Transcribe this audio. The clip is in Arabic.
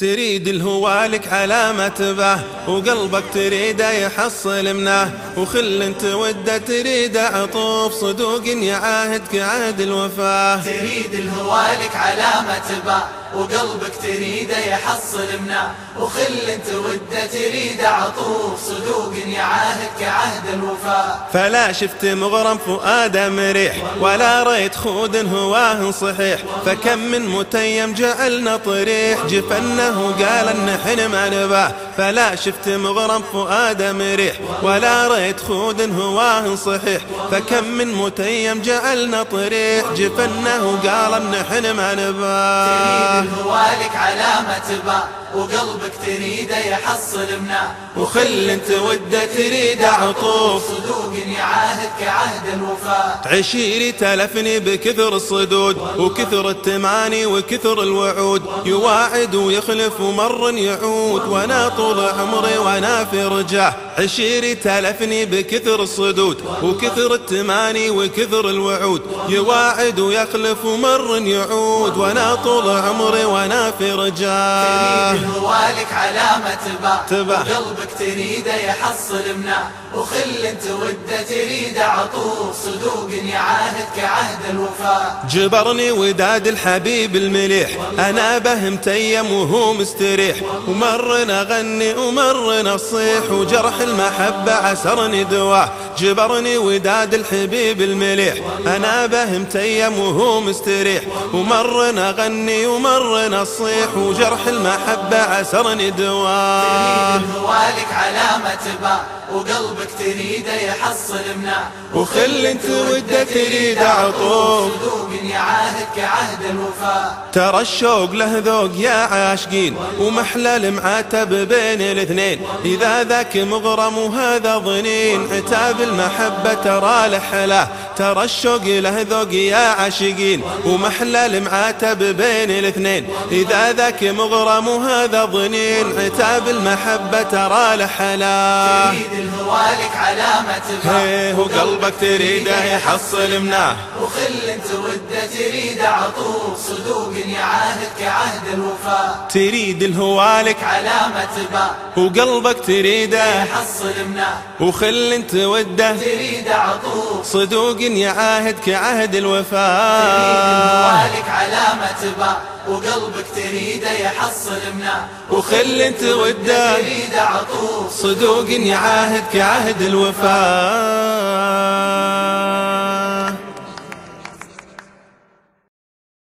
تريد الهوالك علامة به وقلبك تريده يحصل منه. وخل انت وده تريد عطوف صدوق يعاهدك عهد الوفاه تريد الهوالك علامة به وقلبك تريده يحصل منه. وخل انت وده تريد عطوف صدوق يعاهدك عهد الوفاء فلا شفت مغرم فؤاد مريح ولا ريت خود هواه صحيح. فكم من متيم جعلنا طريح جفنه قال النحن ما نباه فلا شفت مغرم فؤاد مريح ولا ريت خود هواه صحيح. فكم من متيم جعلنا طريح جفنه قال النحن ما نباه تريد الهوالك علامة باء وقلبك تريده يحصل منا وخل انت ودة تريد عطوف. صدوق يعاهدك عهد الوفاء عشيري تلفني بكثر الصدود وكثر التماني وكثر الوعود. يواعد ويخلف ومر يعود. وأنا طول عمري وأنا في رجاه عشيري تلفني بكثر الصدود وكثر التماني وكثر الوعود. يواعد ويخلف ومر يعود. وأنا طول عمري وأنا في رجاه الهوالك علامة باء تبع. وقلبك تريده يحصل منا وخل انت وده تريد عطوف صدوق يعاهدك عهد الوفاء جبرني وداد الحبيب المليح. أنا به متيم وهو مستريح. ومرنا غني ومرنا الصيح وجرح المحبة عسرني دواه جبرني وداد الحبيب المليح. أنا به متيم وهو مستريح. ومرنا غني ومرنا الصيح. وجرح المحبة عسرني دواه علامة وقلبك تريده يحصل منا وخل انت وده تريد عطوف صدوق يعاهدك عهد الوفاء ترى الشوق له ذوق يا عاشقين ومحلى المعاتب بين الاثنين. إذا ذاك مغرم وهذا ظنين عتاب المحبة ترى له حلا. ترى الشوق له ذوق يا عاشقين ومحلى المعاتب بين الاثنين. إذا ذاك مغرم وهذا ظنين عتاب المحبة ترى له حلا تريد الهوالك علامة وقلبك تريده يحصل مناه وخل انت وده تريد عطوف صدوق يعاهدك عهد الوفاء تريد الهوالك علامة باء وقلبك تريده يحصل منا وخل انت وده تريد عطوف صدوق يعاهدك عهد تريد الوفاء الهوالك علامة باء وقلبك تريده يحصل منا وخل انت وده تريد عطوف. صدوق يعاهدك عهد الوفاء